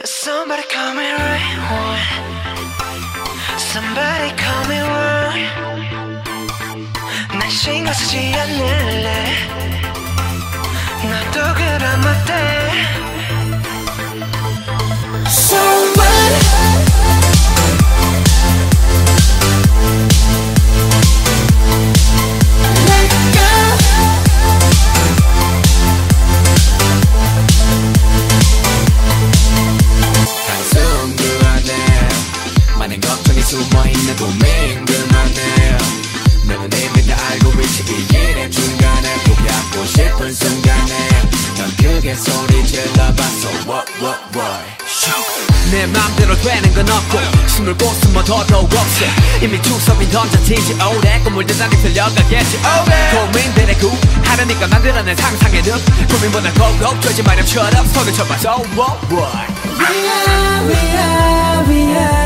Somebody call me right one. Somebody call me wrong. 난 신경 쓰지 않을래. 나도 그런 어때? 숨어있는 고민 그만해 너는 이미 다 알고 이 일의 중간에 포기하고 싶은 순간에 넌 크게 소리 질러봤어 what what what 내 맘대로 되는 건 없고 숨을 곳숨어 더더욱 없어. 이미 축섭이 던져진 지 오래 꿈을 대단히 들려가겠지. 고민들의 구 하려니까 만들어낸 상상의 늪. 고민보다 고고 쫄지 마렴처럼 손을 쳐봐. So what what We are, we are, we are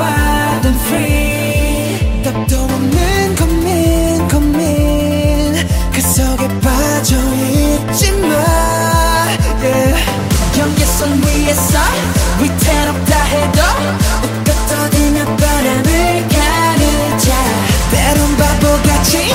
wild and free. 답도 없는 고민, 고민. 그 속에 빠져 있지만 yeah. 경계선 위에서 위태롭다 해도 웃고 떠들며 바람을 가르자. 때론 바보같이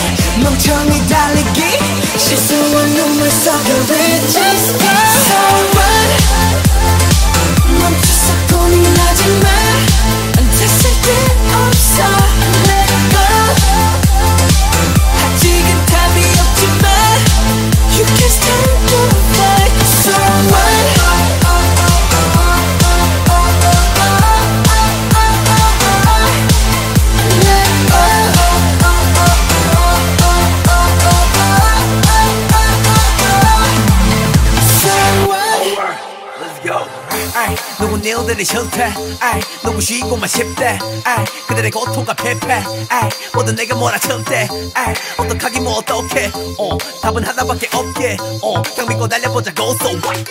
아이, 누군 일들이 싫대 아이, 누구 쉬고만 싶대? 아이, 그들의 고통과 패패 아이, 모두 내가 몰아칠 때 아이, 어떡하기 뭐 어떡해? 어, 답은 하나밖에 없게. 어, 그냥 믿고 달려보자고 So what?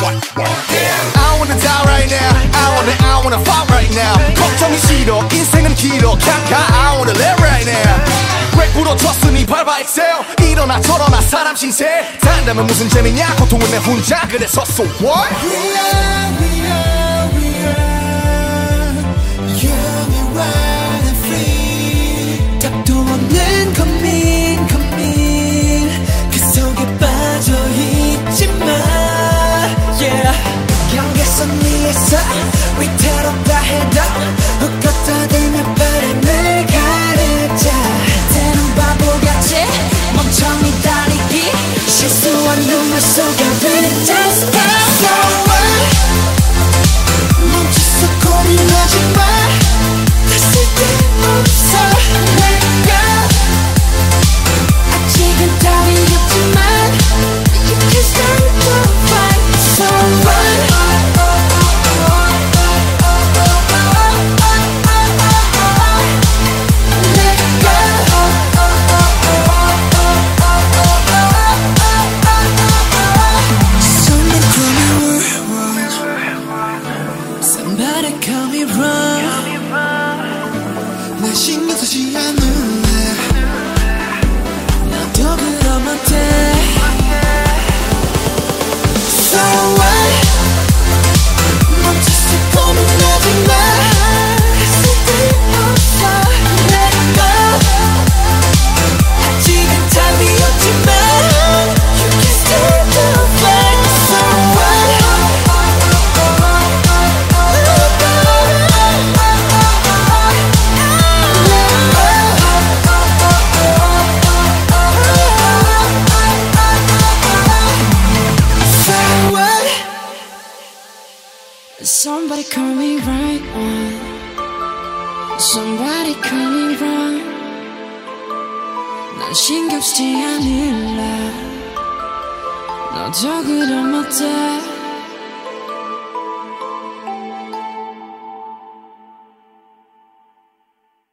What what? I wanna die right now. I wanna I wanna fight right now. 걱정이 싫어. 인생은 길어. 가 I wanna live right now. 왜 부러졌으니? 밟아 excel 일어나 저러나 사람 신세. 산다면 무슨 재미냐? 고통은 내 혼자. 그래서 so what? We are, we are, we are and free. 답도 없는 고민, 고민. 그 속에 빠져 있지만 Yeah. 경계선 위에서 날 신경 쓰지 Somebody call me right on Somebody call me wrong 난 신경 쓰지 않을래 너도 그럼 어때